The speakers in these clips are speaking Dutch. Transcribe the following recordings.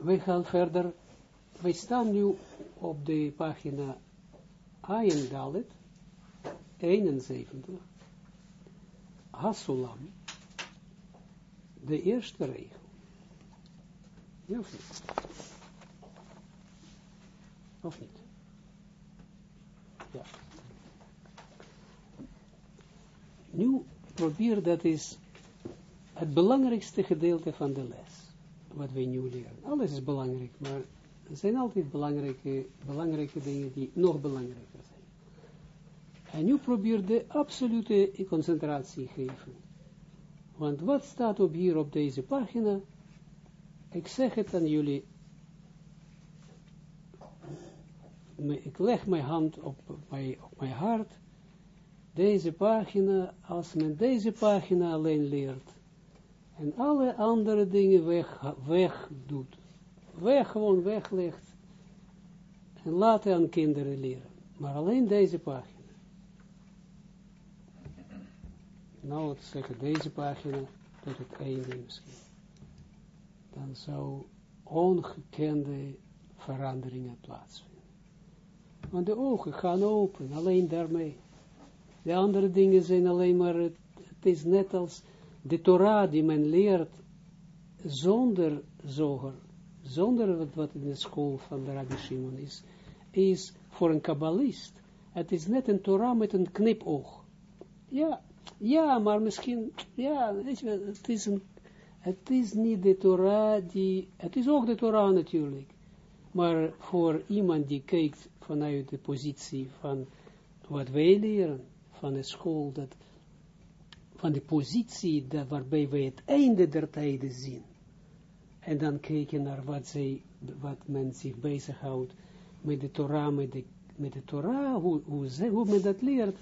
we gaan verder. We staan nu op de pagina Ayin Dalet 71. Hasulam. De eerste regel. Ja of niet? Of niet? Ja. Nu probeer dat is het belangrijkste gedeelte van de les, wat wij nu leren. Alles is belangrijk, maar er zijn altijd belangrijke, belangrijke dingen die nog belangrijker zijn. En nu probeer de absolute concentratie geven. Want wat staat op hier op deze pagina? Ik zeg het aan jullie. Ik leg mijn hand op mijn, op mijn hart. Deze pagina, als men deze pagina alleen leert, en alle andere dingen weg, weg doet, weg gewoon weglegt, en laten aan kinderen leren, maar alleen deze pagina. Nou, het zeggen deze pagina tot het einde misschien. Dan zou ongekende veranderingen plaatsvinden. Want de ogen gaan open, alleen daarmee. De andere dingen zijn alleen maar, het, is net als de Torah die men leert zonder zoger, zonder wat, wat in de school van de Rabbi Shimon is, is voor een kabbalist. Het is net een Torah met een knipoog. Ja, ja, maar misschien, ja, weet je, het is, een, het is niet de Torah die, het is ook de Torah natuurlijk, maar voor iemand die kijkt vanuit de positie van wat wij leren, van de school, dat, van de positie dat, waarbij wij het einde der tijden zien, en dan kijken naar wat, zij, wat men zich bezighoudt met de Torah, met de, met de Torah, hoe, hoe, hoe men dat leert,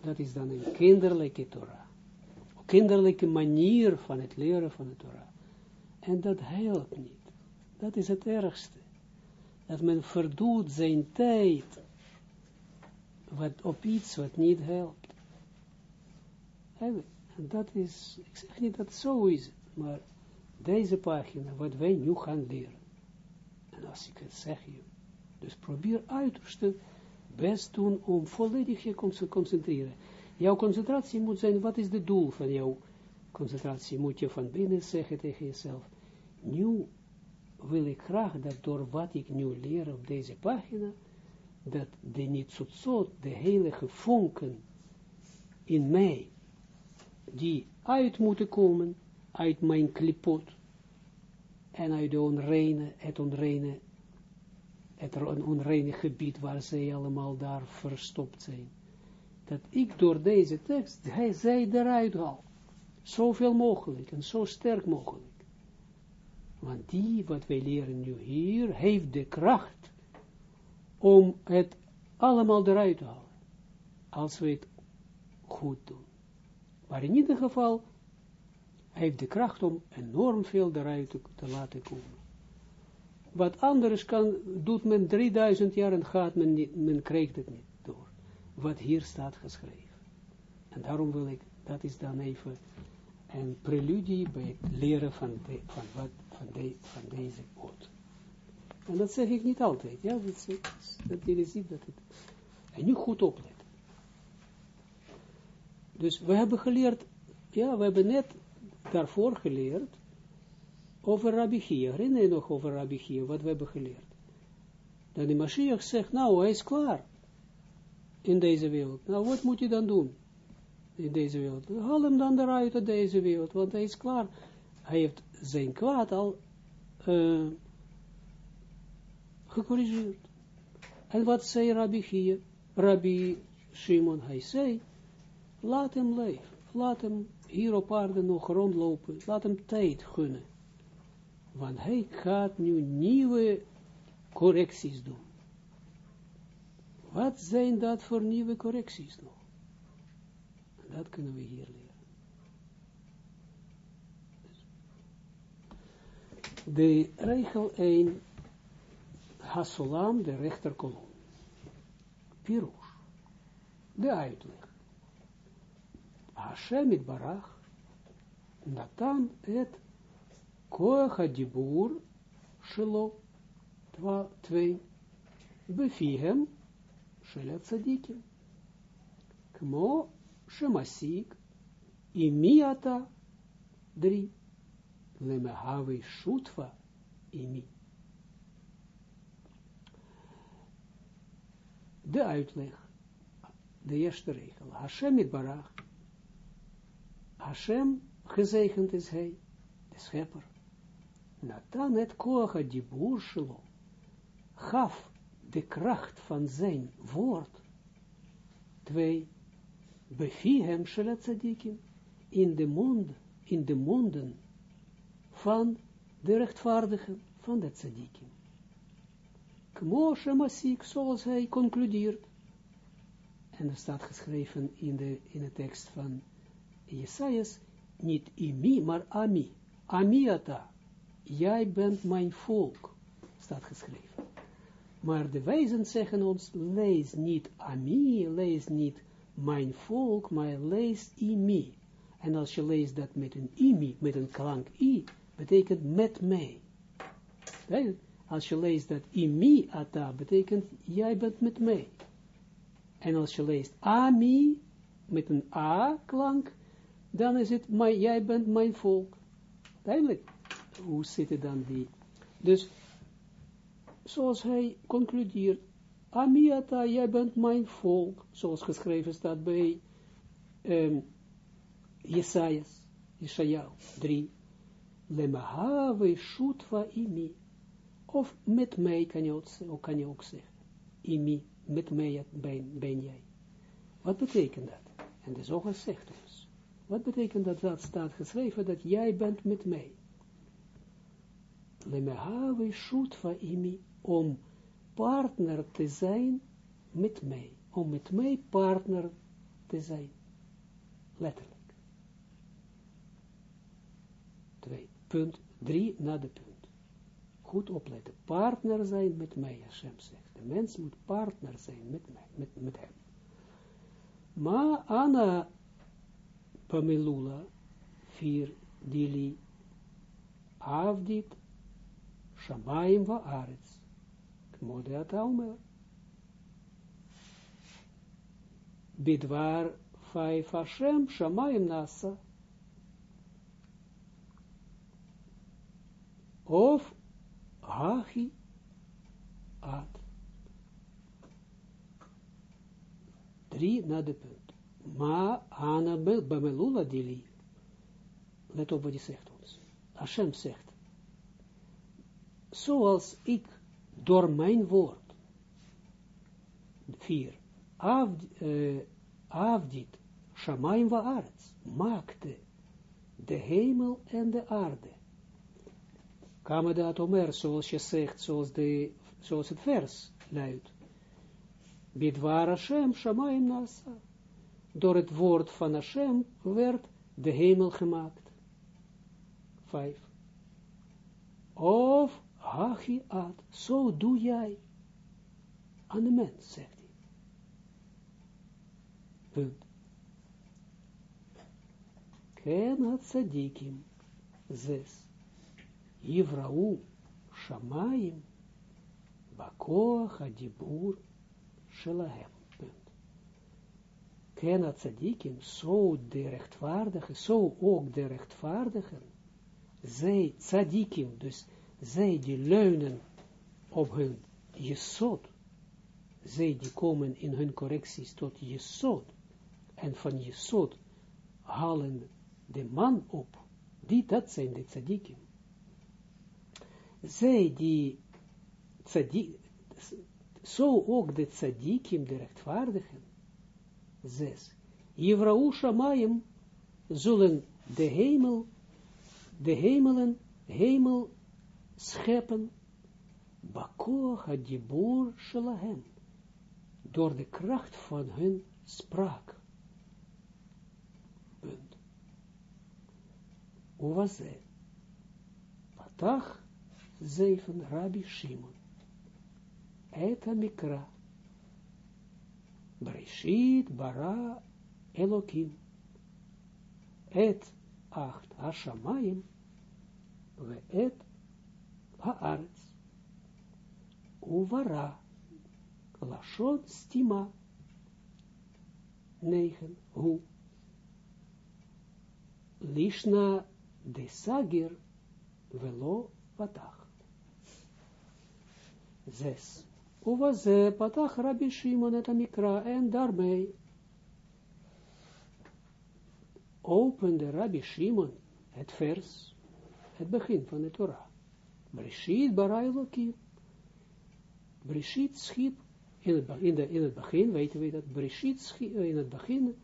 dat is dan een kinderlijke Torah. Een kinderlijke manier van het leren van de Torah. En dat helpt niet. Dat is het ergste. Dat men verdoet zijn tijd wat, op iets wat niet helpt. En dat is, ik zeg niet dat zo is, maar deze pagina, wat wij nu gaan leren. En als ik het zeg je, dus probeer uiterste best doen om volledig je te concentreren. Jouw concentratie moet zijn, wat is het doel van jouw concentratie? Moet je van binnen zeggen tegen jezelf, nu wil ik graag dat door wat ik nu leer op deze pagina, dat de zo de heilige vonken in mij, die uit moeten komen, uit mijn klipot, en uit de onreine, het onreine het onreine gebied waar zij allemaal daar verstopt zijn. Dat ik door deze tekst, hij zij eruit haal. Zoveel mogelijk en zo sterk mogelijk. Want die, wat wij leren nu hier, heeft de kracht om het allemaal eruit te halen. Als we het goed doen. Maar in ieder geval, heeft de kracht om enorm veel eruit te laten komen. Wat anders kan, doet men 3000 jaar en gaat men niet, men krijgt het niet door. Wat hier staat geschreven. En daarom wil ik, dat is dan even een preludie bij het leren van, van, wat, van, van deze woord. En dat zeg ik niet altijd, ja, dat, dat jullie zien dat het, en nu goed opletten. Dus we hebben geleerd, ja, we hebben net daarvoor geleerd, over Rabbi Chia. Herinner je nog over Rabbi wat we hebben geleerd? Dat de Mashiach zegt, nou, hij is klaar in deze wereld. Nou, wat moet je dan doen in deze wereld? Haal hem dan eruit uit deze wereld, want hij is klaar. Hij heeft zijn kwaad al uh, gecorrigeerd. En wat zei Rabbi Chia? Rabbi Shimon, hij zei, laat hem leven. Laat hem hier op aarde nog rondlopen. Laat hem tijd gunnen. Want hij gaat nu nieuwe correcties doen. Wat zijn dat voor nieuwe correcties nog? Dat kunnen we hier leren. De regel 1, Hasulam, de rechterkolom. Pirush, de uitleg. Hashem it barach, Natan et Koach Dibur shelo, twee, befihem, shel tzadikim. Kmo shemasik, imiata, drie, lemehave shutva, imi. De uitleg, de eerste regel. Hashem het barach. Hashem, gezegend is hij, de schepper. Natan het koach dibur shelo, gaf de kracht van zijn woord. Twee, befihem shel tzadikim, in de mond, in de monden van de rechtvaardigen van de tzadikim. Kmoshe Masik, zoals hij concludeert. En er staat geschreven in de, in de tekst van Jesajas, niet imi, maar ami. Amiata, jij bent mijn volk, staat geschreven. Maar de wijzen zeggen ons, lees niet ami, lees niet mijn volk, maar lees imi. En als je leest dat met een imi, met een klank i, betekent met mij. Als je leest dat imi ata, betekent jij bent met mij. En als je leest ami, met een a-klank, dan is het, my, jij bent mijn volk. Duidelijk. Hoe zitten dan die? Dus, zoals hij concludeert, Amiata, jij bent mijn volk, zoals geschreven staat bij um, Jesajas, Jesaja 3. Lemahave shutva imi. Of met mij kan je ook, kan je ook zeggen. Imi, met mij ben, jij. Wat betekent dat? En de zoger zegt. Wat betekent dat dat staat geschreven, dat jij bent met mij? Lemehave shutva imi, om partner te zijn met mij. Om met mij partner te zijn. Letterlijk. Twee. Punt drie na de punt goed opletten. Partner zijn met mij, Hashem zegt. De mens moet partner zijn met, mij, met, met hem. Ma ana pamelula, vier dili, avdit, shamayim va arets. Kmode ataumer. Bidwar vijf Hashem, shamayim nasa. Of Hachi at. Drie na. Ma ana bemelula dili. Let op wat hij zegt ons. Hashem zegt. Zoals ik door mijn woord. Vier. Uh, avdit. Shamaim wa arts. Maakte de hemel en de aarde Kama dat omer, zoals je zegt, zoals, de, zoals het vers luidt. Bidwar Hashem, Shamayim Nasa. Door het woord van Hashem werd de hemel gemaakt. Vijf. Of hachi ad, zo doe jij aan de mens, zegt hij. Punt. Ken had sadikim, zes. Ivrau Shamayim Bakoach Adibur Shelahem. Ken tzadikim, zo de rechtvaardigen, zo ook de rechtvaardigen, zij tzadikim, dus zij die leunen op hun jesod, zij die komen in hun correcties tot jesod, en van jesod halen de man op, die dat zijn de tzadikim zij die tzadik, zo ook de tzadikim, de rechtvaardigen, zes, Jevrau Shamayim, zullen de hemel, de hemelen, hemel scheppen, Bakoch hadibur shalahem, door de kracht van hun spraak. Punt. Het? Patach zeven Rabbi Shimon. Et Mikra. Breshit bara Elokim. Et acht Hashamayim. Ve et Haaretz. uvara, lashon stima, 9, hu, lishna de sagir, velo patach. Zes. Uwaze patach Rabbi Shimon et Amikra en daarmee opende Rabbi Shimon het vers, het begin van de Torah. Brishit bara Elohim. Brishit schiep, in het, in, de, in het begin weten we dat, Brishit schiep, in het begin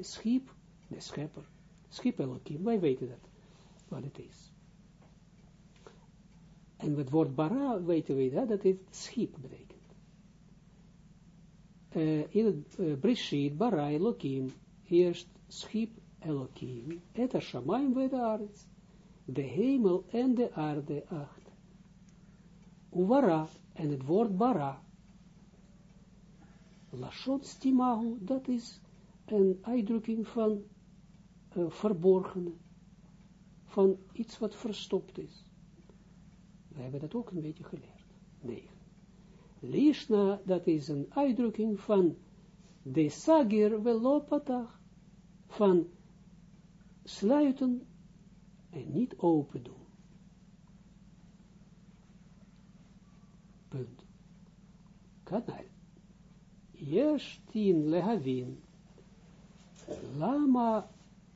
schiep de schepper, schiep Elohim, wij weten dat, wat het is. En het woord bara weten we dat, dat het schip betekent. Uh, in het uh, bara Elohim, eerst schip Elohim, et Shamayim ve de arets, de hemel en de aarde acht. Uvara, en het woord bara, lashon stimahu, dat is een uitdrukking van uh, verborgene, van iets wat verstopt is. We hebben dat ook een beetje geleerd. Nee. Lishna, dat is een uitdrukking van de sagir velopatach, van sluiten en niet open doen. Punt. Kanal. Yeshtin lehavin. Lama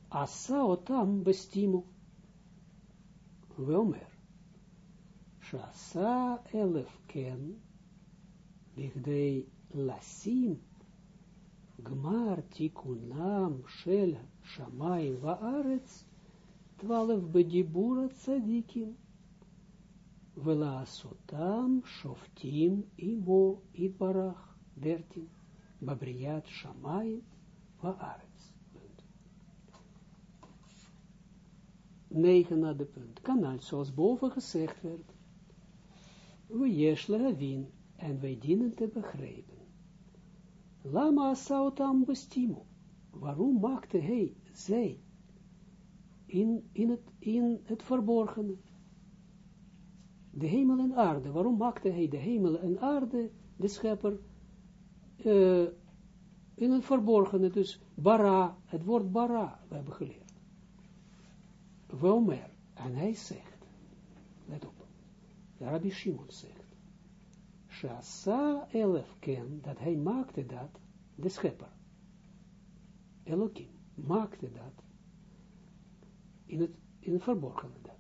asa otam bestimu. Weomer. Shasa elef ken. Bigdei lasim. Gmar tikunam shel shamay vaaretz twaalf bedibura tzadikim, velasotam shoftim imo itbarach, dertien, babriat shamay vaaretz. Negen naar de punt. Kanaal, zoals boven gezegd werd. We win en wij dienen te begrijpen. Lama sautam bestimo. Waarom maakte hij zij in, in, het, in het verborgene. De hemel en aarde. Waarom maakte hij de hemel en aarde, de schepper, uh, in het verborgene? Dus bara, het woord bara, we hebben geleerd. Welmer, en hij zegt, let op, Rabbi Shimon zegt, Shasa elef ken, dat hij maakte dat, de schepper, Elohim, maakte dat, in het, in het verborgene dat.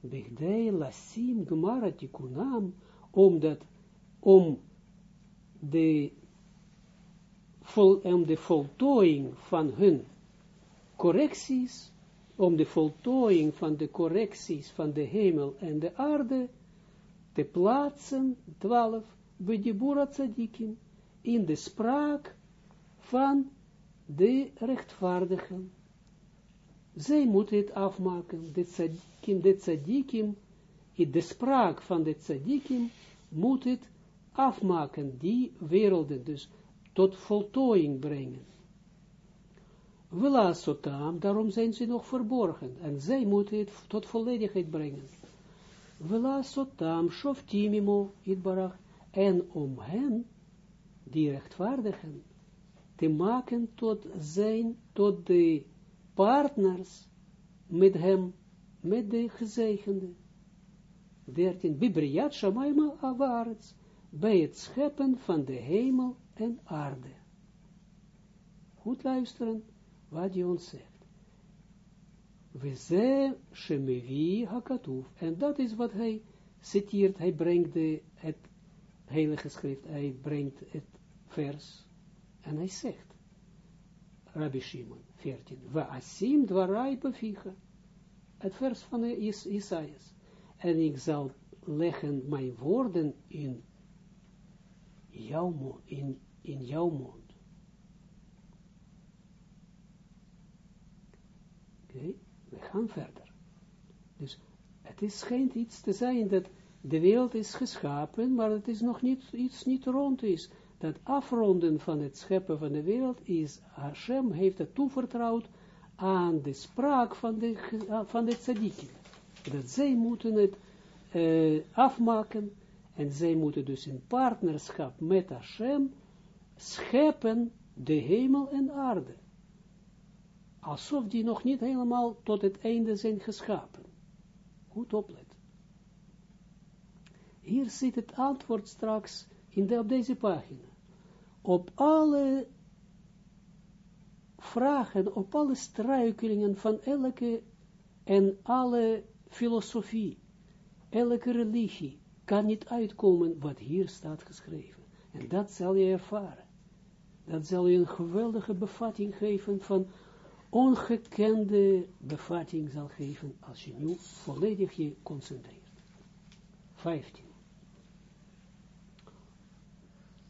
Bigdei lasim gemara tikunam, omdat, om de, om de voltooiing van hun correcties, om de voltooiing van de correcties van de hemel en de aarde, te plaatsen, twaalf, bedibura tzadikim, in de spraak van de rechtvaardigen zij moeten het afmaken, de tzadikim, de tzadikim, de spraak van de tzadikim moet het afmaken, die werelden dus tot voltooiing brengen. Wela sotam, daarom zijn ze nog verborgen, en zij moeten het tot volledigheid brengen. Wela sotam, shoftimimo, itbarach, en om hen, die rechtvaardigen, te maken tot zijn, tot de partners met hem, met de gezegende. 13. Bibriat Shamaima Avarets, bij het scheppen van de hemel en aarde. Goed luisteren wat hij ons zegt. We ze shemevi hakatuf. En dat is wat hij citeert. Hij brengt de, het heilige schrift. Hij brengt het vers. En hij zegt. Rabbi Shimon. 14. Va asim dwarai. Het vers van Isaias. En ik zal leggen mijn woorden in jouw mond. In, in jouw mond. Oké. We gaan verder. Dus het is schijnt iets te zijn dat de wereld is geschapen, maar het is nog niet, iets niet rond is dat afronden van het scheppen van de wereld is, Hashem heeft het toevertrouwd aan de spraak van de, van de. Dat zij moeten het uh, afmaken En zij moeten dus in partnerschap met Hashem scheppen de hemel en aarde. Alsof die nog niet helemaal tot het einde zijn geschapen. Goed opletten. Hier zit het antwoord straks in de, op deze pagina. Op alle vragen, op alle struikelingen van elke en alle filosofie, elke religie, kan niet uitkomen wat hier staat geschreven. En dat zal je ervaren. Dat zal je een geweldige bevatting geven van ongekende bevatting zal geven als je nu volledig je concentreert. 15.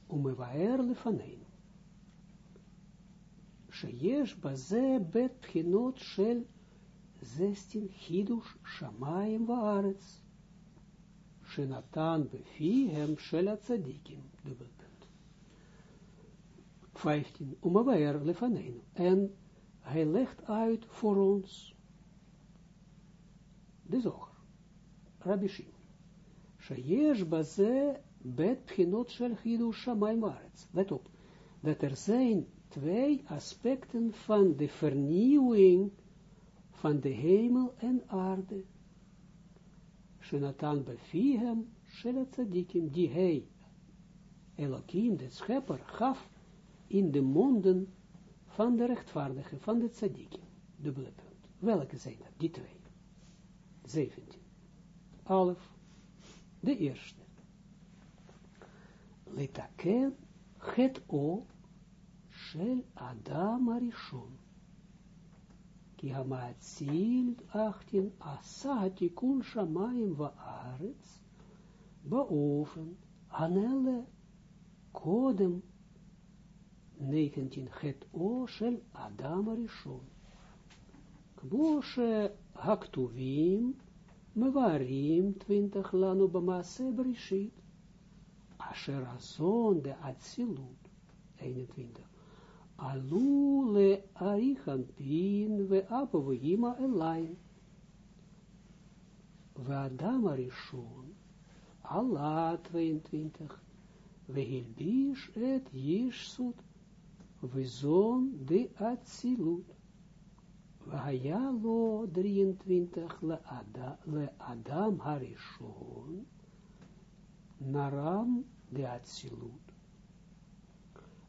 ומבאר לפנינו, שיש בזה בית בחינות של זסטין חידוש שמיים וארץ, שנתן בפיהם של הצדיקים, dubbel punt. 15. Umawar lefanenu. En hij legt uit voor ons de zoger. Rabbi Shimon. Sheyesh baze bet pchinot shel chidu shamayim aretz. Let op. Dat er zijn twee aspecten van de vernieuwing van de hemel en aarde. Shenatan befihem shel tzadikim, die hij, Elohim, de schepper, gaf in de monden van de rechtvaardige, van de tzadikim. Dubbele punt. Welke zijn dat? Die twee. 17. Alef. De eerste. Litaken het o shel Adam Arishon. Ki hamatzil 18 asa tikun shamayim va'aretz ba'ofen anele kodem 19 het o shel Adam Arishon. Kbo she haktuvim mevarim 20 lanu b'maase brishit. Asher azon de atzilut 21. Alu le arichan pin ve apovima elain. Ve Adam Arishon. Allah 22. We hilbish et yishsut Vizon de Atsilut. Vahaya lo 23 le, Ada, le Adam Harishon. Naram de Atsilut.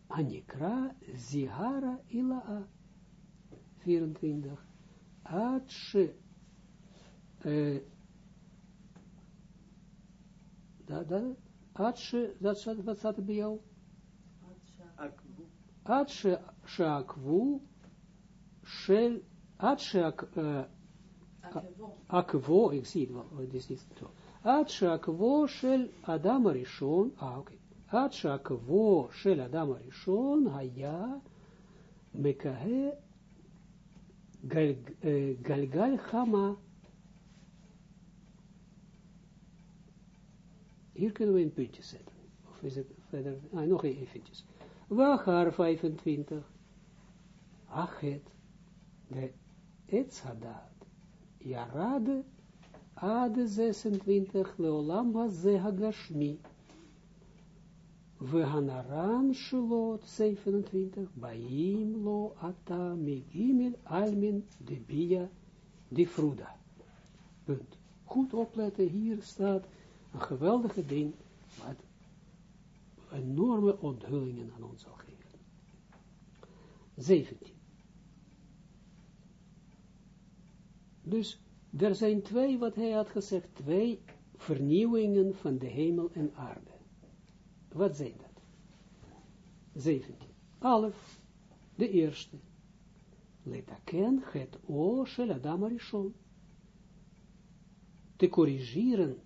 Anikra Zihara Ilaa. 24. Atshe. Uh, dat, dat, Atshe, dat staat, wat staat er bij jou? Ad shel ad akvo, uh, ik zie het wel, oh, dit is niet zo. ik sheakvo shel Adam Rishon, ah oké. Ad sheakvo shel Adam Rishon, haya mekahe eh, galgal hama. Hier kunnen we een puntje zetten. Of is het verder? Ah, nog een puntje. Wachar 25. Achet. De Etzadat. Yarade. Ade 26. Leolam Haze Hagashmi. Vehanaran Shilot 27. Baim lo ata megimel almin de bia fruda. Punt. Goed opletten, hier staat een geweldige ding, wat enorme onthullingen aan ons zal geven. 17. Dus er zijn twee, wat hij had gezegd, twee vernieuwingen van de hemel en aarde. Wat zijn dat? 17. Alef, de eerste. Letaken het o Adam. Te corrigeren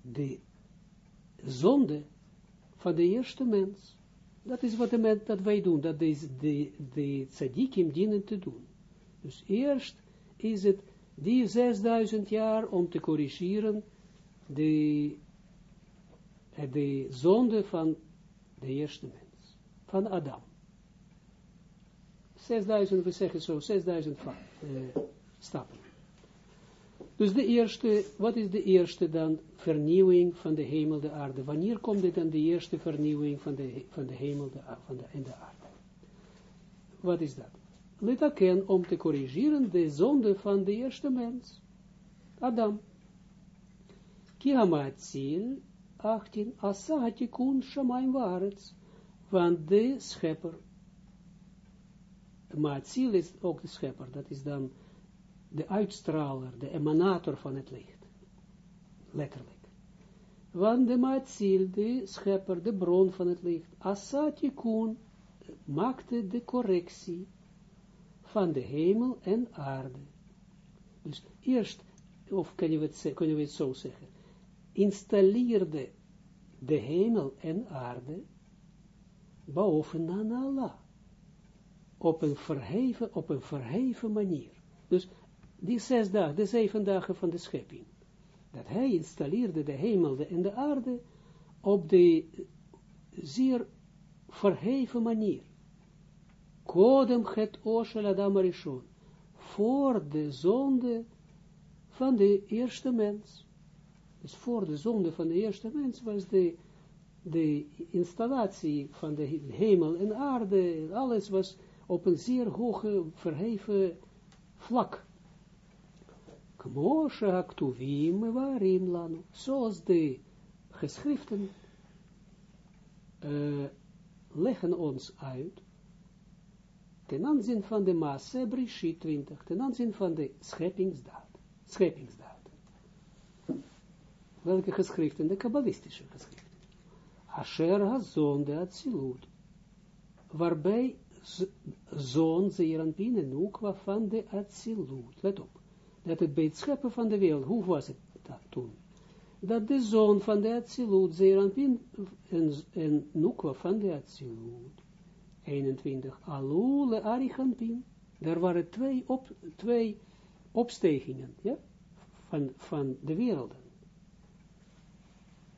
de zonde van de eerste mens. Dat is wat, de dat wij doen, dat is de, de tzadikim dienen te doen. Dus eerst is het die 6000 jaar om te corrigeren de, de zonde van de eerste mens, van Adam. 6000, we zeggen zo, 6000 uh, stappen. Dus de eerste, wat is de eerste dan? Vernieuwing van de hemel, de aarde. Wanneer komt dit dan de eerste vernieuwing van de, van de hemel de, van de, en de aarde? Wat is dat? Litaken om te corrigeren de zonde van de eerste mens. Adam. Kiamatzil 18. Asahatikun shamayim waarets. Want de schepper. Maatzil is ook de schepper. Dat is dan de uitstraler, de emanator van het licht. Letterlijk. Want de Maatzil, de schepper, de bron van het licht. Asatikun maakte de correctie van de hemel en aarde. Dus eerst, of kunnen we het, we het zo zeggen, installeerde de hemel en aarde boven Allah. Op een verheven, op een verheven manier. Dus die zes dagen, de zeven dagen van de schepping. Dat hij installeerde de hemel en de aarde op de zeer verheven manier. Kodem het oshel Adam Arishon. Voor de zonde van de eerste mens. Dus voor de zonde van de eerste mens was de, de installatie van de hemel en aarde, alles was op een zeer hoge, verheven vlak. Kmoshe aktuvim waarim lanu. Zoals de geschriften uh, leggen ons uit ten aanzien van de Maase Brishit 20, ten aanzien van de scheppingsdaad. Scheppingsdaad. Welke geschriften? De kabbalistische geschriften. Asher hazon de Atsilut, waarbij zoon Zeeranpin en Nukwa van de Atsilut. Let op, dat het bij het scheppen van de wereld, hoe was het dat toen? Dat de zoon van de Atsilut, Zeeranpin en, en Nukwa van de Atsilut, 21, Alule Arichampin. Daar waren twee, op, twee opstegingen ja, van, van de werelden.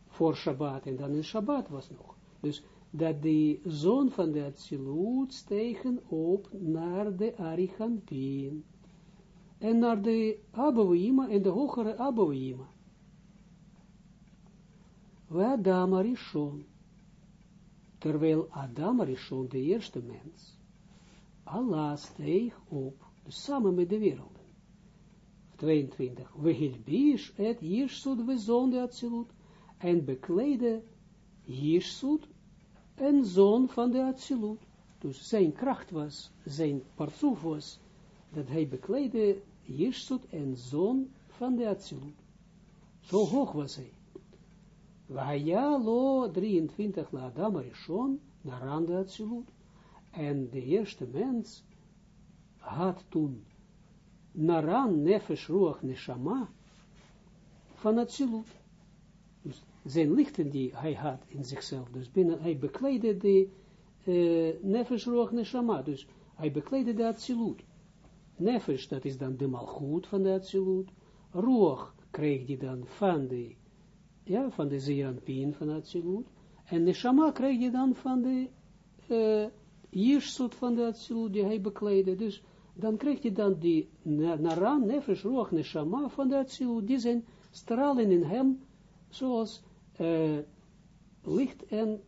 Voor Shabbat en dan in Shabbat was nog. Dus dat de zoon van de Atsilut stegen op naar de Arichampin. En naar de Abouima en de hogere Abouima. We Adam Arishon terwijl Adam Rishon, de eerste mens, Allah steeg op, dus samen met de werelden. 22. We hilbish et Jirsut we zonde Atsilut, en bekleedde Jirsut en zoon van de Atsilut. Dus zijn kracht was, zijn partsoef was, dat hij bekleedde Jirsut en zoon van de Atsilut. Zo hoog was hij. Vaya lo 23 la Adam Arishon, naar de Atsilut. En de eerste mens had toen naran nefesh ruach neshama van Atsilut. Dus zijn lichten die hij had in zichzelf. Dus binnen, hij bekleedde de uh, nefesh ruach neshama. Dus hij bekleedde de Atsilut. Nefesh, dat is dan de malchut van de Atsilut. Ruach kreeg die dan van de ja, van de Zeranpien van Atsilut. En de Shama krijg je dan van de uh, van de Atsilut, die hij bekleedde. Dus dan krijg je dan die Naran, Nefesh, Ruach, Neshama van de Atsilut. Die zijn stralen in hem, zoals uh, licht en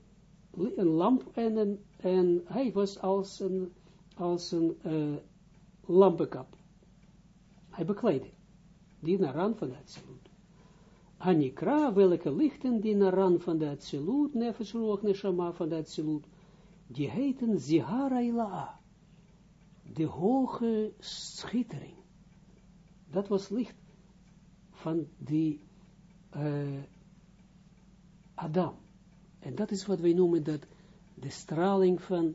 een lamp en, en hij was als een, als een uh, lampenkap. Hij bekleedde die Naran van de Atsilut. Anikra, welke lichten die naran van de Atsilut, nefesh ruach neshama van de Atsilut, die heten Zihara Ila'a, de hoge schittering. Dat was licht van die uh, Adam. En dat is wat wij noemen dat de straling van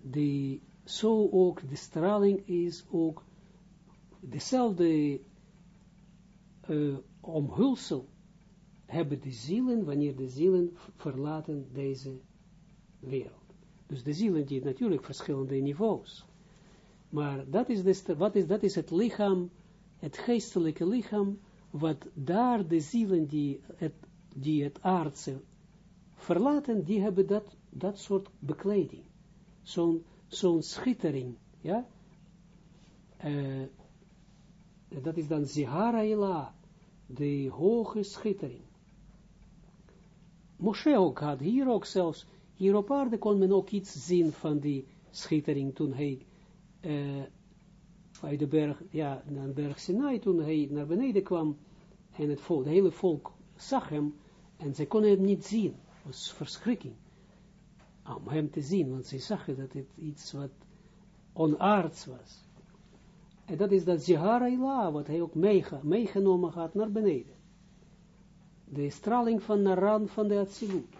de, zo ook, de straling is ook dezelfde uh, omhulsel hebben de zielen, wanneer de zielen verlaten deze wereld. Dus de zielen die natuurlijk verschillende niveaus. Maar dat is, de, wat is, dat is het lichaam, het geestelijke lichaam, wat daar de zielen die het, die het aardse verlaten, die hebben dat, dat soort bekleding. Zo'n zo'n schittering, ja. Uh, dat is dan Zihara Ila, de hoge schittering. Moshe ook had hier ook zelfs, hier op aarde kon men ook iets zien van die schittering toen hij uh, uit de berg, ja, naar berg Sinai, toen hij naar beneden kwam en het, volk, het hele volk zag hem en ze konden hem niet zien. Het was verschrikking om hem te zien, want ze zagen dat het iets wat onaards was. En dat is dat Zihara Ila, wat hij ook meegenomen had naar beneden. De straling van Naran van de Atsilut.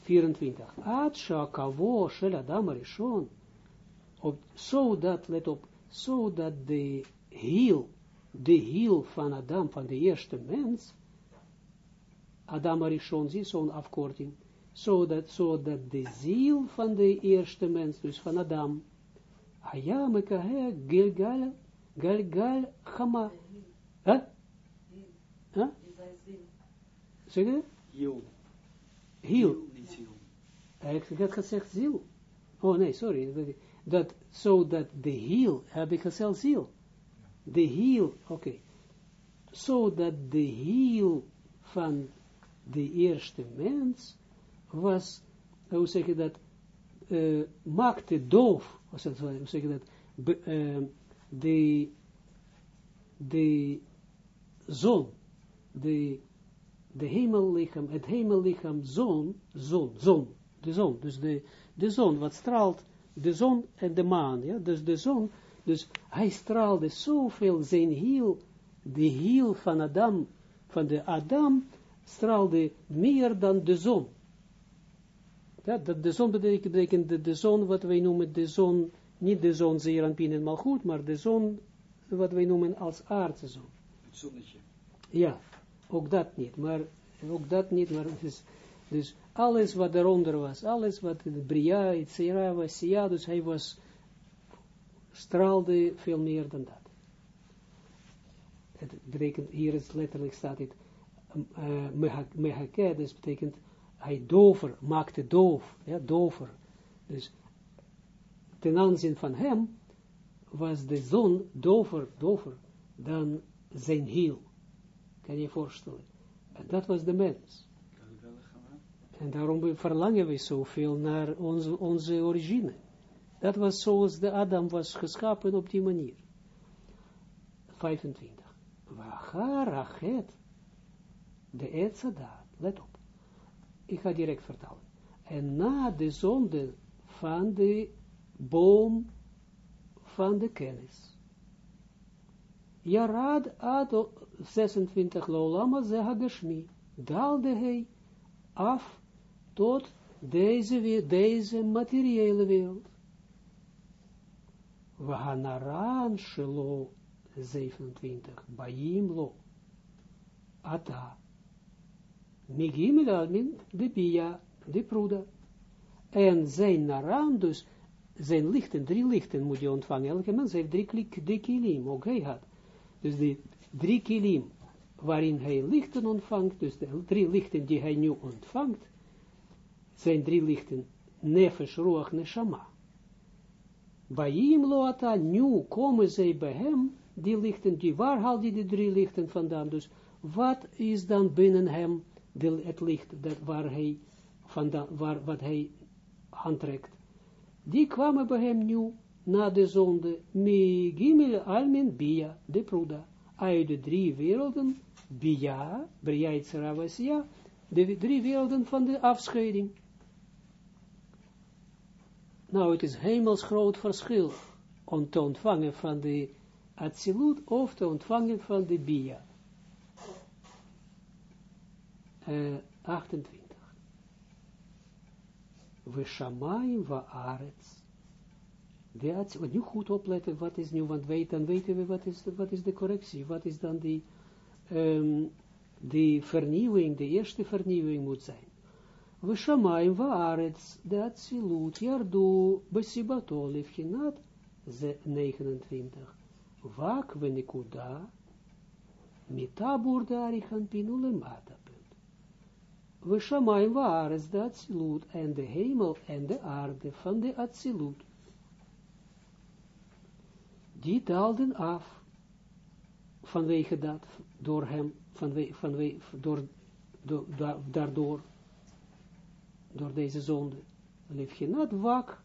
24. Atsha kavo shel Adam Rishon. Zodat, let op, zodat de hiel, de hiel van Adam, van de eerste mens, Adam Rishon, zie zo'n afkorting, zodat, zodat de ziel van de eerste mens, dus van Adam, Haya mekahe Gilgal, Galgal Chama. Huh? Huh? Zeg je? Hiel. Hiel. Ziel. Ik had gezegd ziel. Oh nee, sorry. Dat, zodat de hiel, heb ik gezegd ziel. De hiel, oké. Okay. Zodat de hiel van de eerste mens was, hoe zeg je dat, uh, maakte doof was het, hoe zeg je dat, uh, de, de zon, de, de hemellichaam, het hemellichaam zon, zon, zon, de zon, dus de, de zon, wat straalt, de zon en de maan, ja, dus de zon, dus hij straalde zoveel zijn hiel, de hiel van Adam, van de Adam, straalde meer dan de zon. Ja, dat de zon betekent, betekent de, de zon, wat wij noemen de zon, niet de zon zeer en pin en goed, maar de zon, wat wij noemen als aardse zon. Het zonnetje. Ja, ook dat niet, maar ook dat niet, maar dus, dus alles wat eronder was, alles wat de Bria, Itzera was, ja, dus hij was, straalde veel meer dan dat. Het betekent, hier is letterlijk staat het, uh, mehake, dus betekent hij dover, maakte doof, ja, dover. Dus ten aanzien van hem was de zon dover, dover dan zijn hiel. Kan je je voorstellen. En dat was de mens. En daarom verlangen we zoveel naar onze, onze origine. Dat was zoals de Adam was geschapen op die manier. 25. Wacharachet, de Etzadat, let op ik ga direct vertalen. En na de zonde van de boom van de kennis. Yarad ad 26 lolama zehagashmi, daalde hij af tot deze, deze materiële wereld. Wahanaran shelo 27, bayim lo, ata, Migimel almin de bia, de pruda. En zijn naran, dus zijn lichten, drie lichten moet je ontvangen. Elke mens heeft drie, drie kilim, ook hij had. Dus die drie kilim, waarin hij lichten ontvangt, dus de drie lichten die hij nu ontvangt, zijn drie lichten, nefesh, ruach, neshama. Bij hem loata, nu komen zij bij hem, die lichten, die, waar haalt die drie lichten vandaan? Dus wat is dan binnen hem? De, het licht dat waar hij, vandaan, waar, wat hij aantrekt, die kwamen bij hem nu, na de zonde, mi gimel almin bia, de pruda, uit de drie werelden, bia, bria de drie werelden van de afscheiding. Nou, het is hemels groot verschil om te ontvangen van de Atsilut of te ontvangen van de Bia uh, 28. We shamayim wa arets. Nu goed opletten, wat is nu, want weet, dan weten we wat is, wat is de correctie, wat is dan die, die vernieuwing, de eerste vernieuwing moet zijn. We shamayim wa arets, de atzilut, yardu, besibato, lefchinat, 29. Wak we nikuda, mitabur de we shamayim waares de Atsilut en de hemel en de aarde van de Atsilut. Die daalden af vanwege dat, door hem, vanwege, vanwege, door, door, daardoor, door deze zonde. Levchinat wak,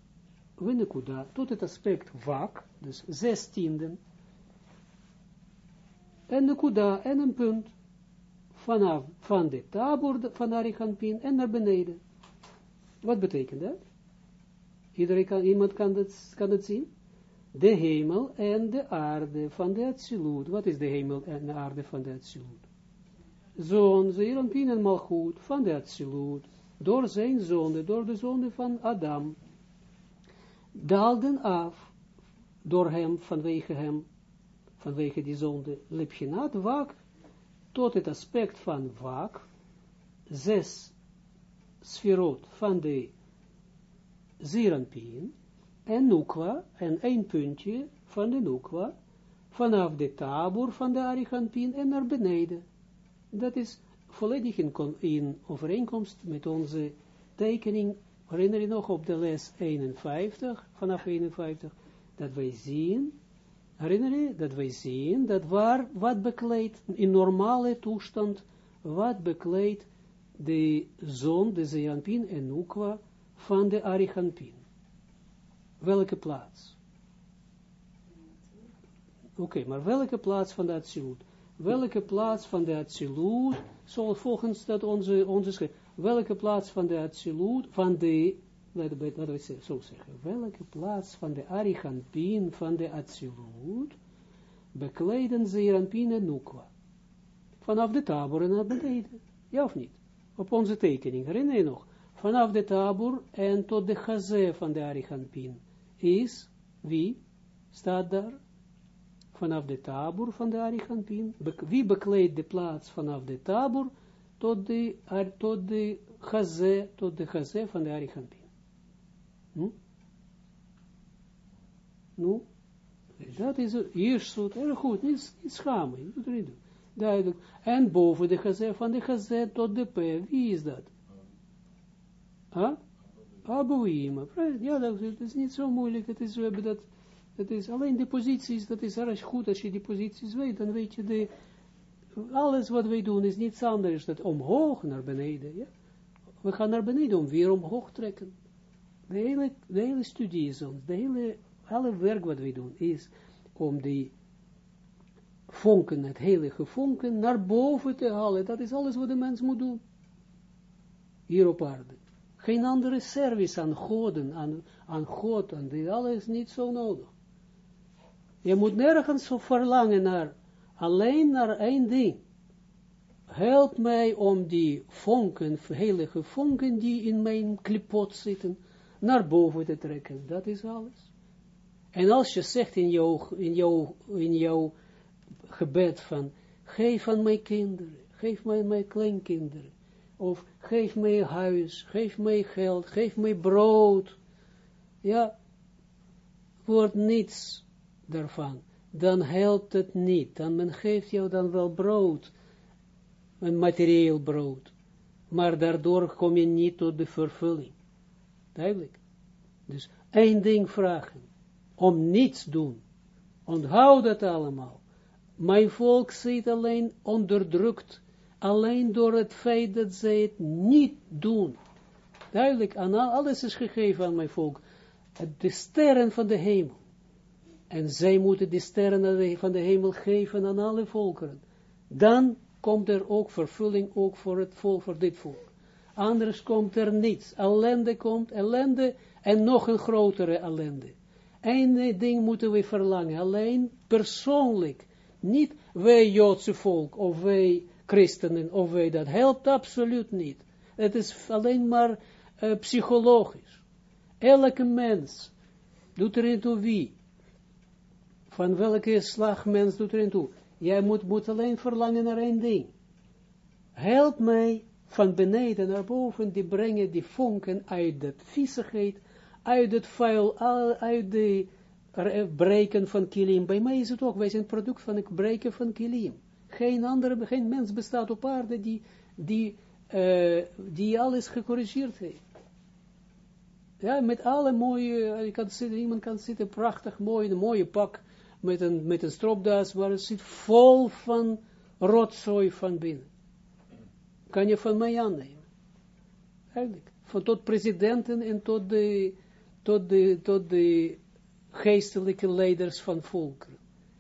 winnekuda, tot het aspect wak, dus zes tienden, en nekuda, en een punt, vanaf, van de tabor van Arichampin en naar beneden. Wat betekent dat? Iedereen kan, iemand kan het, kan het zien? De hemel en de aarde van de Atsilut. Wat is de hemel en de aarde van de Atsilut? Zoon, Zeeranpin en Malchut van de Atsilut. Door zijn zonde, door de zonde van Adam. Daalden af door hem, vanwege hem, vanwege die zonde. Lepchinat wak, tot het aspect van wak. Zes sferot van de Zeranpin en Nukwa, en een puntje van de Nukwa, vanaf de tabur van de Ariganpin en naar beneden. Dat is volledig in, in overeenkomst met onze tekening, herinner je nog op de les 51, vanaf 51, dat wij zien, herinner dat wij zien, dat waar, wat bekleedt, in normale toestand, wat bekleedt de zon, de Zeanpin en Nukwa, van de Ariganpin. Welke plaats? Oké, maar welke plaats van de Atsilut? Welke plaats van de Atsilut, zoals volgens dat onze, onze welke plaats van de Atsilut, van de, laten we, we zo zeggen, welke plaats van de Ariganpin van de Atsilut, bekleden ze Iranpin en Nukwa? Vanaf de tabor naar beneden, ja of niet? Op onze tekening, herinner je nog? vanaf de tabur en tot de chazé van de Arichampin is, wie staat daar? Vanaf de tabur van de Arichampin, wie bekleedt de plaats vanaf de tabur tot de, tot de chazé, tot de chazé van de Arichampin? Hm? Nu, dat is zo, erg goed, niet, niet schamen, doen. Duidelijk. En boven de chazé van de chazé tot de p, wie is dat? Huh? Abouima. Ja, dat is niet zo moeilijk. Het is, we hebben dat, dat is alleen de posities, dat is erg goed als je die posities weet. Dan weet je, de, alles wat wij doen is niets anders dan omhoog naar beneden. Ja? We gaan naar beneden om weer omhoog trekken. De hele, de hele studie is ons, de hele, alle werk wat wij doen is om die vonken, het heilige vonken, naar boven te halen. Dat is alles wat de mens moet doen. Hier op aarde. Geen andere service aan goden, aan, aan God, aan die alles niet zo nodig. Je moet nergens zo verlangen naar, alleen naar één ding. Help mij om die vonken, heilige vonken die in mijn klipot zitten, naar boven te trekken. Dat is alles. En als je zegt in jouw, in jouw, in gebed van, geef aan mijn kinderen, geef mij mijn kleinkinderen, of geef mij huis, geef mij geld, geef mij brood, ja, wordt niets daarvan, dan helpt het niet, dan men geeft jou dan wel brood, een materieel brood, maar daardoor kom je niet tot de vervulling, duidelijk, dus één ding vragen, om niets doen, onthoud dat allemaal, mijn volk zit alleen onderdrukt, alleen door het feit dat zij het niet doen. Duidelijk, aan alles is gegeven aan mijn volk. De sterren van de hemel. En zij moeten de sterren van de hemel geven aan alle volkeren. Dan komt er ook vervulling ook voor het voor dit volk. Anders komt er niets. Ellende komt, ellende en nog een grotere ellende. Eén ding moeten we verlangen, alleen persoonlijk. Niet wij Joodse volk of wij christenen of wij dat helpt absoluut niet. Het is alleen maar uh, psychologisch. Elke mens doet erin toe wie. Van welke slag mens doet erin toe. Jij moet, moet alleen verlangen naar één ding. Help mij van beneden naar boven, die brengen die vonken uit de viezigheid, uit het vuil, uit de breken van kilim. Bij mij is het ook, wij zijn product van het breken van kilim. Geen andere, geen mens bestaat op aarde die, die, uh, die alles gecorrigeerd heeft. Ja, met alle mooie, je kan zitten, iemand kan zitten, prachtig mooi, een mooie pak met een, met een stropdas, maar het zit vol van rotzooi van binnen. Kan je van mij aannemen. Eigenlijk. Van tot presidenten en tot de, tot de, tot de geestelijke leiders van volkeren.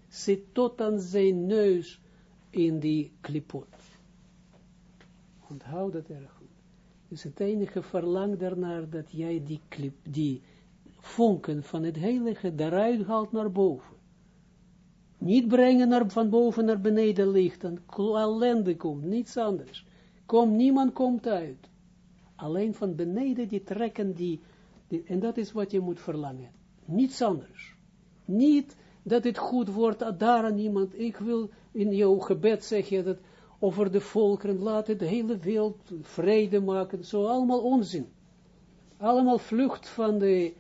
Zit tot aan zijn neus in die klipot. Onthoud dat erg goed. Dus het enige verlang daarnaar dat jij die, klip, die vonken van het heilige daaruit haalt naar boven. Niet brengen naar, van boven naar beneden licht, en ellende komt, niets anders. Kom, niemand komt uit. Alleen van beneden die trekken die, en dat is wat je moet verlangen. Niets anders. Niet dat het goed wordt, daar aan iemand, ik wil in jouw gebed zeg je dat over de volkeren, laat het de hele wereld vrede maken, zo allemaal onzin. Allemaal vlucht van, de,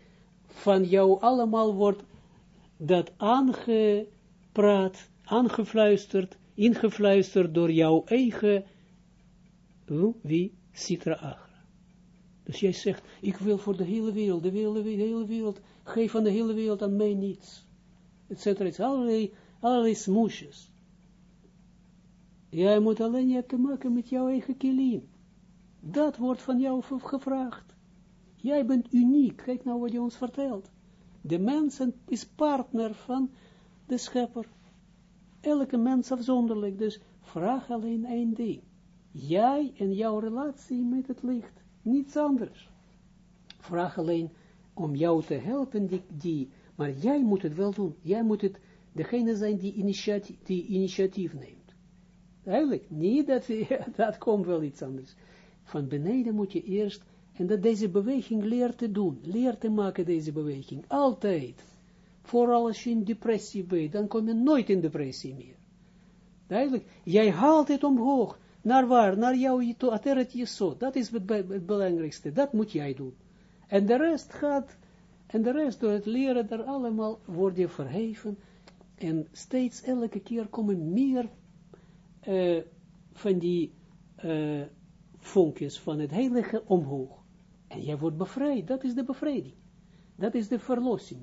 van jou, allemaal wordt dat aangepraat, aangefluisterd, ingefluisterd door jouw eigen, wie, Sitra Agra. Dus jij zegt, ik wil voor de hele wereld, de hele, wereld, geef van de hele wereld aan mij niets. Etcetera, allerlei, allerlei smoesjes. Jij moet alleen, je te maken met jouw eigen kilim. Dat wordt van jou gevraagd. Jij bent uniek. Kijk nou wat je ons vertelt. De mens is partner van de schepper. Elke mens afzonderlijk. Dus vraag alleen één ding. Jij en jouw relatie met het licht. Niets anders. Vraag alleen om jou te helpen, die, die, maar jij moet het wel doen. Jij moet het, degene zijn die initiatief, initiatief neemt. Eigenlijk, niet dat, dat komt wel iets anders. Van beneden moet je eerst, en dat deze beweging leert te doen, leert te maken deze beweging, altijd. Vooral als je in depressie bent, dan kom je nooit in depressie meer. Duidelijk, jij haalt het omhoog, naar waar, naar jouw ateret zo. dat is het, het belangrijkste, dat moet jij doen. En de rest gaat, en de rest door het leren daar allemaal word je verheven, en steeds elke keer komen meer uh, van die uh, vonkjes van het heilige omhoog. En jij wordt bevrijd, dat is de bevrijding. Dat is de verlossing.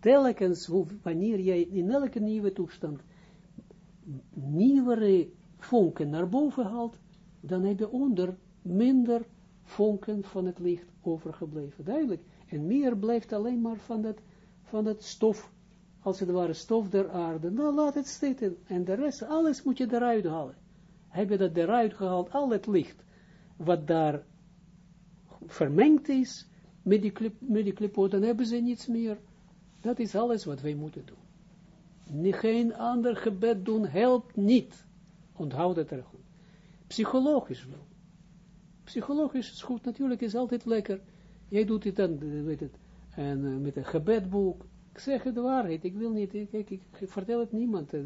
Telkens, wanneer jij in elke nieuwe toestand nieuwere vonken naar boven haalt, dan heb je onder minder vonken van het licht overgebleven. Duidelijk. En meer blijft alleen maar van dat, van dat stof als het ware stof der aarde, nou laat het zitten. En de rest, alles moet je eruit halen. Heb je dat eruit gehaald, al het licht, wat daar vermengd is, met die, clip, met die dan hebben ze niets meer. Dat is alles wat wij moeten doen. Geen ander gebed doen helpt niet. Onthoud het er goed. Psychologisch wel. Psychologisch is goed, natuurlijk is altijd lekker. Jij doet het dan, weet het, en, uh, met een gebedboek, ik zeg de waarheid, ik wil niet, ik, ik, vertel het niemand. Uh,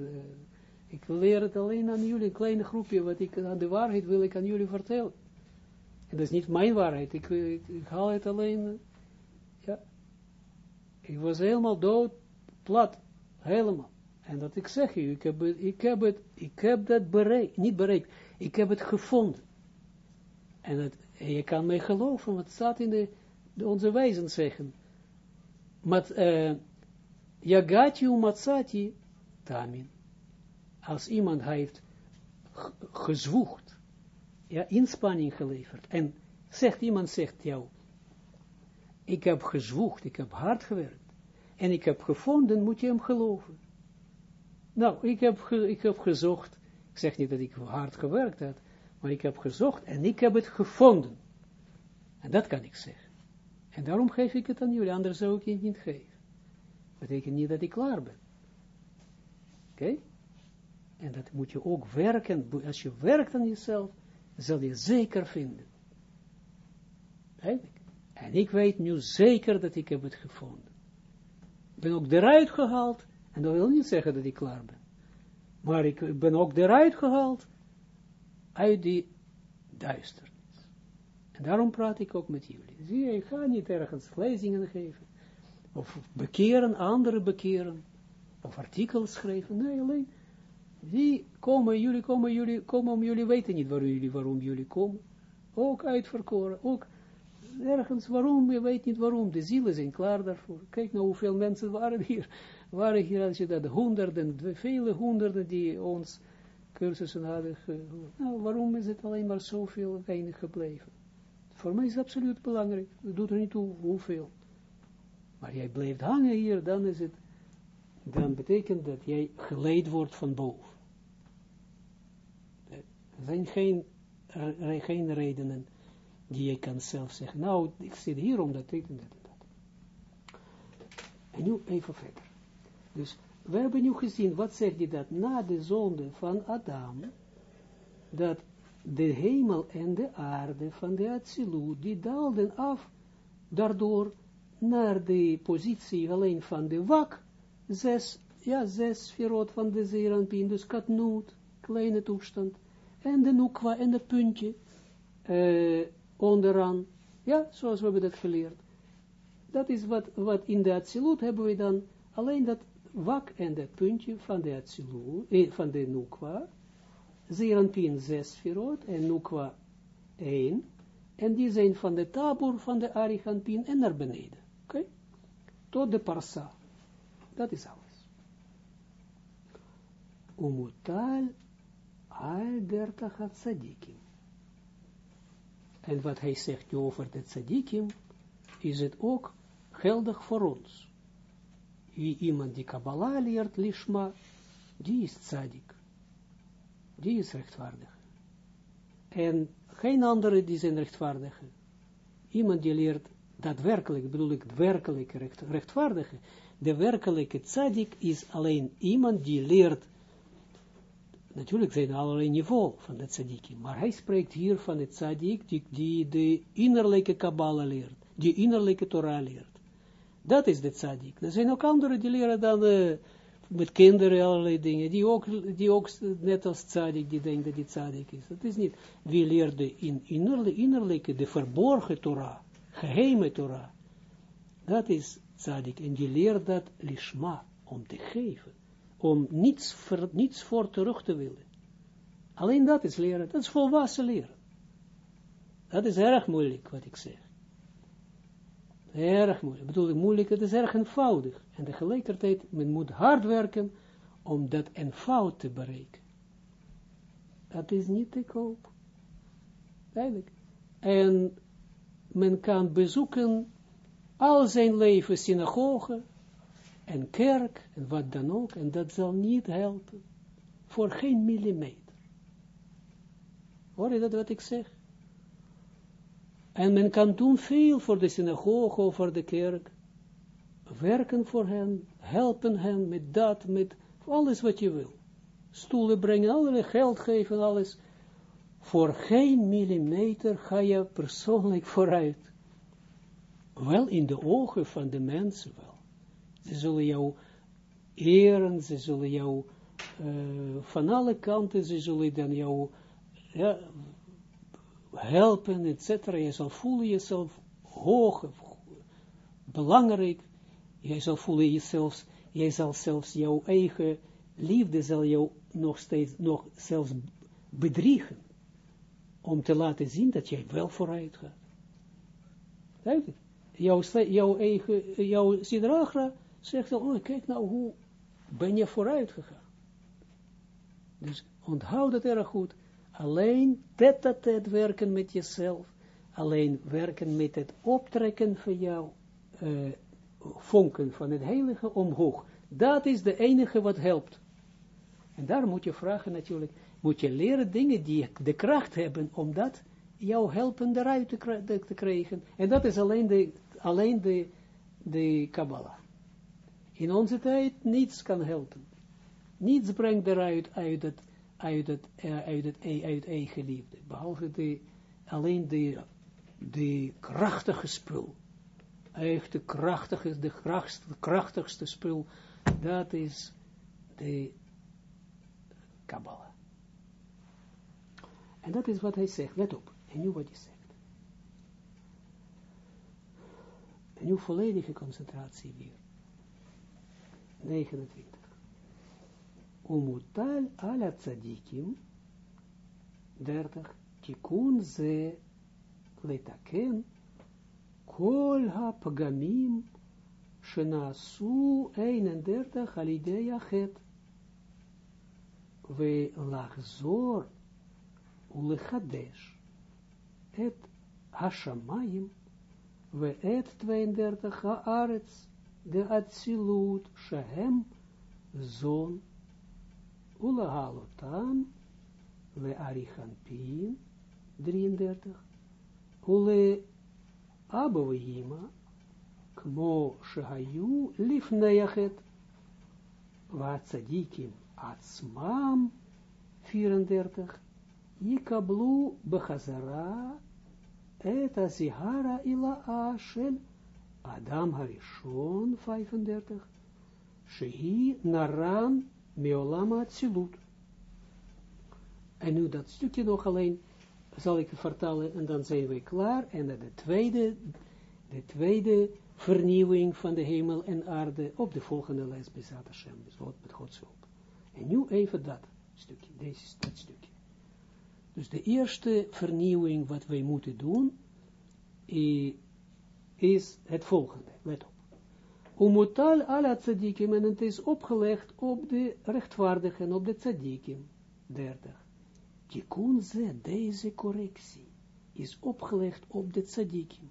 ik leer het alleen aan jullie, een kleine groepje, wat ik aan de waarheid wil ik aan jullie vertellen. En dat is niet mijn waarheid, ik, ik, haal het alleen, ja. Ik was helemaal dood, plat, helemaal. En dat ik zeg je, ik heb, ik heb het, ik heb dat bereikt, niet bereikt, ik heb het gevonden. En, het, en je kan mij geloven, wat staat in de, de onze wijzen zeggen. Maar, uh, Yagati umatsati tamin. Als iemand heeft gezwoegd, ja, inspanning geleverd, en zegt, iemand zegt jou, ik heb gezwoegd, ik heb hard gewerkt, en ik heb gevonden, moet je hem geloven. Nou, ik heb, ik heb gezocht, ik zeg niet dat ik hard gewerkt heb, maar ik heb gezocht en ik heb het gevonden. En dat kan ik zeggen. En daarom geef ik het aan jullie, anders zou ik het niet geven betekent niet dat ik klaar ben. Oké? En dat moet je ook werken. Als je werkt aan jezelf, zal je zeker vinden. Eigenlijk. En ik weet nu zeker dat ik heb het gevonden. Ik ben ook eruit gehaald. En dat wil niet zeggen dat ik klaar ben. Maar ik ben ook eruit gehaald uit die duisternis. En daarom praat ik ook met jullie. Zie je, ik ga niet ergens lezingen geven of bekeren, anderen bekeren, of artikels schrijven, nee, alleen, die komen, jullie komen, jullie komen om jullie weten niet waarom jullie, waarom jullie komen, ook uitverkoren, ook ergens waarom, je weet niet waarom, de zielen zijn klaar daarvoor, kijk nou hoeveel mensen waren hier, waren hier, als je dat honderden, vele honderden die ons cursussen hadden Nou, waarom is het alleen maar zoveel weinig gebleven? Voor mij is het absoluut belangrijk. Het doet er niet toe hoeveel. Maar jij blijft hangen hier, dan is het, dan betekent dat jij geleid wordt van boven. Er zijn geen, geen redenen die je kan zelf zeggen. Nou, ik zit hier omdat dit en dat en dat. En nu even verder. Dus we hebben nu gezien, wat zegt hij dat? Na de zonde van Adam, dat de hemel en de aarde van de Atsilut, die daalden af, daardoor naar de positie alleen van de wak, zes, ja, zes sferot van de zeeranpien, dus katnoot, kleine toestand, en de nukwa en de puntje, uh, onderaan, ja, zoals we hebben dat geleerd. Dat is wat, wat in de Atsilut hebben we dan, alleen dat wak en dat puntje van de Atsilut, eh, van de nukwa, Zeranpin 6 firot en Nukwa 1. En die zijn van de tabur van de Ariganpin en naar beneden. Oké? Tot de parsa. Dat is alles. Umutal al dertach tzadikim. En wat hij zegt over de tzadikim, is het ook geldig voor ons. Iemand die Kabbalah leert, lishma, die is tzadik die is rechtvaardig. En geen andere die zijn rechtvaardige. Iemand die leert daadwerkelijk, bedoel ik werkelijke recht. De werkelijke tzaddik is alleen iemand die leert, natuurlijk zijn er allerlei niveau van de tzaddik, maar hij spreekt hier van de tzaddik die, die de innerlijke Kabbalah leert, die innerlijke Torah leert. Dat is de tzaddik. Er zijn ook anderen die leren dan... Uh, met kinderen, allerlei dingen, die ook, die ook net als tzadik, die denkt dat die tzadik is. Dat is niet, wie leerde in innerlijke, innerlijke, de verborgen Torah, geheime Torah, dat is tzadik, en die leert dat lishma, om te geven, om niets, ver, niets voor terug te willen. Alleen dat is leren, dat is volwassen leren. Dat is erg moeilijk, wat ik zeg. Erg moeilijk. Ik bedoel, moeilijk, het is erg eenvoudig. En tegelijkertijd, men moet hard werken om dat eenvoud te bereiken. Dat is niet te koop. Eigenlijk. En men kan bezoeken al zijn leven synagoge en kerk en wat dan ook. En dat zal niet helpen. Voor geen millimeter. Hoor je dat wat ik zeg? En men kan doen veel voor de synagoge of voor de kerk. Werken voor hen, helpen hen met dat, met alles wat je wil. Stoelen brengen, allerlei geld geven, alles. Voor geen millimeter ga je persoonlijk vooruit. Wel in de ogen van de mensen wel. Ze zullen jou eren, ze zullen jou uh, van alle kanten, ze zullen dan jou ja, helpen, etc. Je zal voelen jezelf hoog, belangrijk. Je zal voelen jezelf, jij zal zelfs jouw eigen liefde zal jou nog steeds, nog zelfs bedriegen. Om te laten zien dat jij wel vooruit gaat. Jouw, jouw eigen, jouw sidragra zegt al, oh kijk nou hoe ben je vooruit gegaan. Dus onthoud het erg goed alleen tet werken met jezelf, alleen werken met het optrekken van jouw uh, vonken van het heilige omhoog. Dat is de enige wat helpt. En daar moet je vragen natuurlijk, moet je leren dingen die de kracht hebben om dat jou helpen eruit te, te krijgen. En dat is alleen de, alleen de, de Kabbalah. In onze tijd niets kan helpen. Niets brengt eruit uit het uit het, uh, uit het uit eigen liefde. Behalve de, alleen de, de krachtige spul. Echt de krachtige, de krachtigste, krachtigste spul. Dat is de Kabbalah. En dat is wat hij zegt. Let op. En nu wat hij zegt. En nu volledige concentratie weer. 29. Umutal ala tzadikim, 30, tikun ze letaken, kol ha-pagamim, Shena Su 31 Alidea Het. We lachzor et hashamayim we et 32 haaretz de atzilut shehem zon ulehalotan le arichanpin 33 ule abovima kmo shehayu lifneyachet vatzadikim atzmam 34 Yikablu bechazara et azihara ila ashel Adam Harishon 35 Shehi naran meolama tzilut. En nu dat stukje nog alleen zal ik vertalen en dan zijn we klaar. En de tweede, de tweede vernieuwing van de hemel en aarde op de volgende les bezat Hashem, dus wat met Gods hulp. En nu even dat stukje, deze, dat stukje. Dus de eerste vernieuwing wat wij moeten doen, is het volgende, let op. Umutal ala tzadikim, en het is opgelegd op de rechtvaardigen, op de tzadikim, 30. Tikkun ze, deze correctie, is opgelegd op de tzadikim.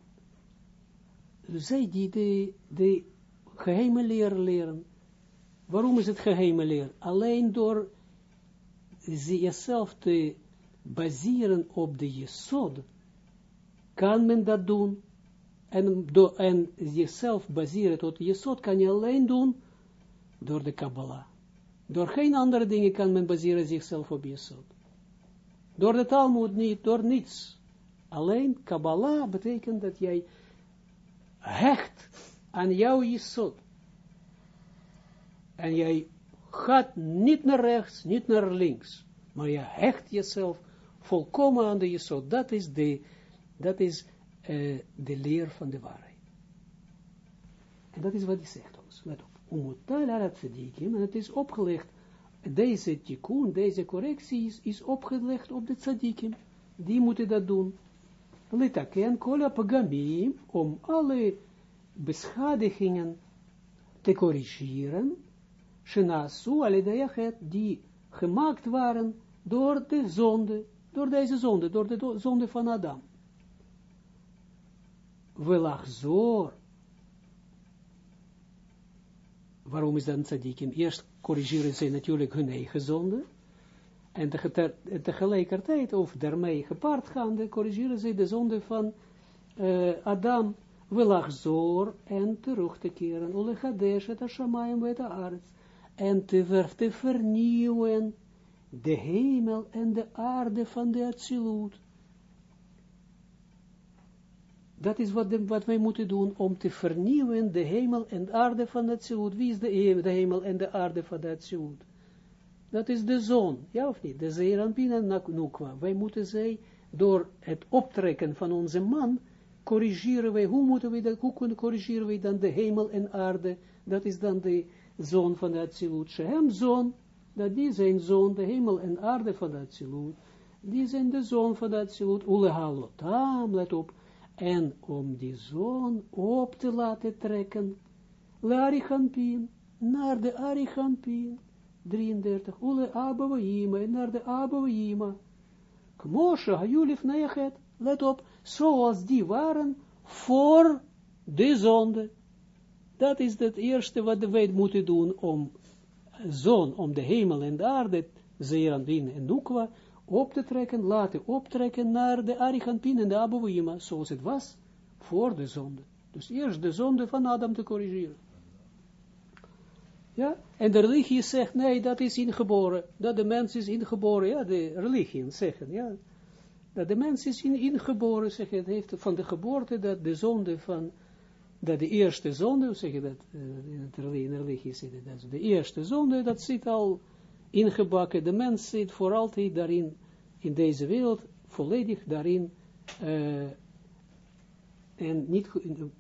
Zij die de, de geheime leer leren. Waarom is het geheime leer? Alleen door jezelf te baseren op de jesod, kan men dat doen. En, do, en jezelf baseren tot jesod kan je alleen doen door de Kabbalah. Door geen andere dingen kan men baseren zichzelf op jesod. Door de Talmud niet, door niets. Alleen Kabbalah betekent dat jij hecht aan jouw jesod. En jij gaat niet naar rechts, niet naar links. Maar je hecht jezelf volkomen aan de jesod. Dat is de, dat is uh, de leer van de waarheid. En dat is wat hij zegt ons. Let op. Tzadikim. En het is opgelegd. Deze tikkun, deze correctie is, is opgelegd op de tzadikim. Die moeten dat doen. Litaken kola pagamim. Om alle beschadigingen te corrigeren. Shenasu. Die gemaakt waren door de zonde door deze zonde, door de zonde van Adam. Velachzor. Waarom is dat tzadikim? Eerst corrigeren ze natuurlijk hun eigen zonde. En tegelijkertijd, of daarmee gepaard gaande, corrigeren ze de zonde van uh, Adam. Velachzor en terug te keren. Olechadesh et Hashamayim et Arts. En te, te vernieuwen de hemel en de aarde van de Atsilut. Dat is wat, de, wij moeten doen om te vernieuwen de hemel en de aarde van de Atsilut. Wie is de, de hemel en de aarde van de Atsilut? Dat is de zon, ja of niet? De Zeeranpin en Nukwa. Wij moeten zij door het optrekken van onze man corrigeren wij, hoe moeten we dat, hoe kunnen corrigeren wij dan de hemel en aarde? Dat is dan de zon van de Atsilut. Hem zon, dat die zijn zoon, de hemel en aarde van dat zilut, die zijn de zoon van dat zilut, ulehalotam, let op, en om die zoon op te laten trekken, Larichampin, naar de Arichampin, 33, ule Abouima, naar de Abouima, Kmoshe, Hayulif, Neachet, let op, zoals die waren voor de zonde. Dat is het eerste wat de wet moeten doen om zon om de hemel en de aarde, Zeerandin en Nukwa, op te trekken, laten optrekken naar de Arichampin en de Abouima, zoals het was voor de zonde. Dus eerst de zonde van Adam te corrigeren. Ja, en de religie zegt, nee, dat is ingeboren, dat de mens is ingeboren, ja, de religie zeggen, ja, dat de mens is in, ingeboren, zeg het heeft van de geboorte, dat de zonde van dat de eerste zonde, zeg je dat, in, het, in de religie zit dat de eerste zonde, dat zit al ingebakken, de mens zit voor altijd daarin, in deze wereld, volledig daarin, uh, en, niet,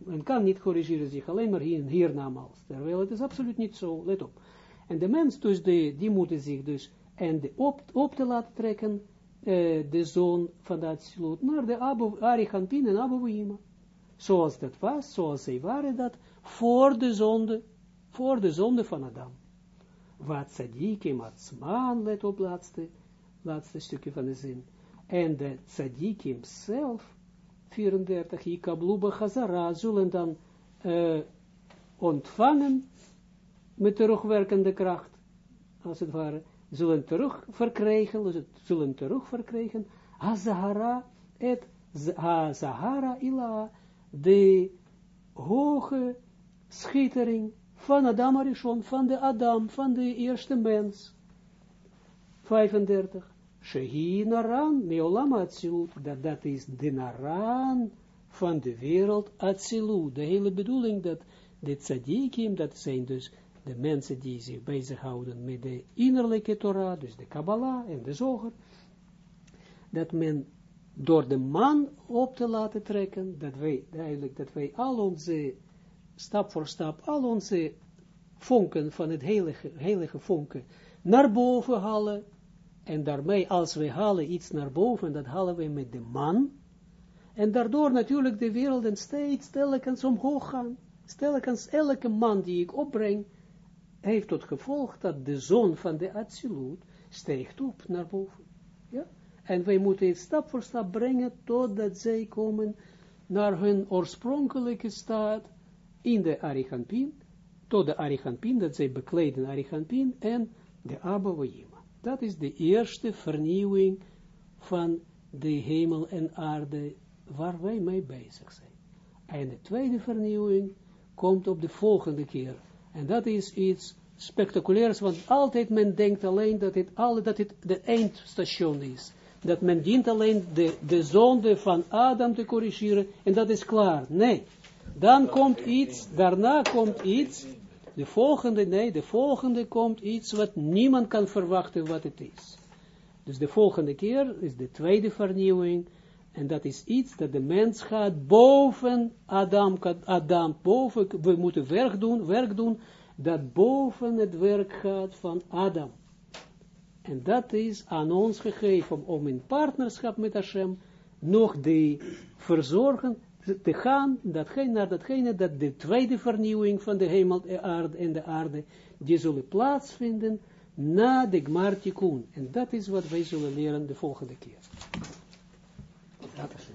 en kan niet corrigeren zich alleen maar hier, hiernamaals, terwijl het is absoluut niet zo, let op. En de mens, dus, die moeten zich dus, en de op, op te laten trekken, uh, de zoon van dat sloot, naar de Abu, en Abu zoals dat was, zoals zij waren dat, voor de zonde, voor de zonde van Adam. Wat tzadikim atzman, let op laatste, laatste stukje van de zin. En de tzadikim zelf, 34, Ikabluba Chazara, zullen dan uh, ontvangen met terugwerkende kracht, als het ware, zullen terug verkrijgen, zullen terug verkrijgen, et ila, de hoge schittering van Adam Arishon, van de Adam, van de eerste mens. 35. Shehi naran, meolam dat dat is de naran van de wereld atzilut. De hele bedoeling dat de tzadikim, dat zijn dus de mensen die zich bezighouden met de innerlijke Torah, dus de Kabbalah en de Zoger, dat men door de man op te laten trekken, dat wij, eigenlijk, dat wij al onze, stap voor stap, al onze vonken van het heilige, heilige vonken naar boven halen, en daarmee, als we halen iets naar boven, dat halen we met de man, en daardoor natuurlijk de wereld steeds telkens omhoog gaan, telkens elke man die ik opbreng, heeft tot gevolg dat de zon van de Atsilut steekt op naar boven. Ja? En wij moeten het stap voor stap brengen, totdat zij komen naar hun oorspronkelijke staat in de Arichampin, tot de Arichampin, dat zij bekleden Arichampin en de Abba Dat is de eerste vernieuwing van de hemel en aarde, waar wij mee bezig zijn. En de tweede vernieuwing komt op de volgende keer. En dat is iets spectaculairs, want altijd men denkt alleen dat het, alle, dat het de eindstation is dat men dient alleen de, de zonde van Adam te corrigeren en dat is klaar. Nee, dan komt iets, daarna komt iets, de volgende, nee, de volgende komt iets wat niemand kan verwachten wat het is. Dus de volgende keer is de tweede vernieuwing en dat is iets dat de mens gaat boven Adam, Adam boven, we moeten werk doen, werk doen, dat boven het werk gaat van Adam. En dat is aan ons gegeven om in partnerschap met Hashem nog de verzorgen te gaan datgene, naar datgene dat de tweede vernieuwing van de hemel aarde en de aarde, die zullen plaatsvinden na de Gmartikun. En dat is wat wij zullen leren de volgende keer. Dat is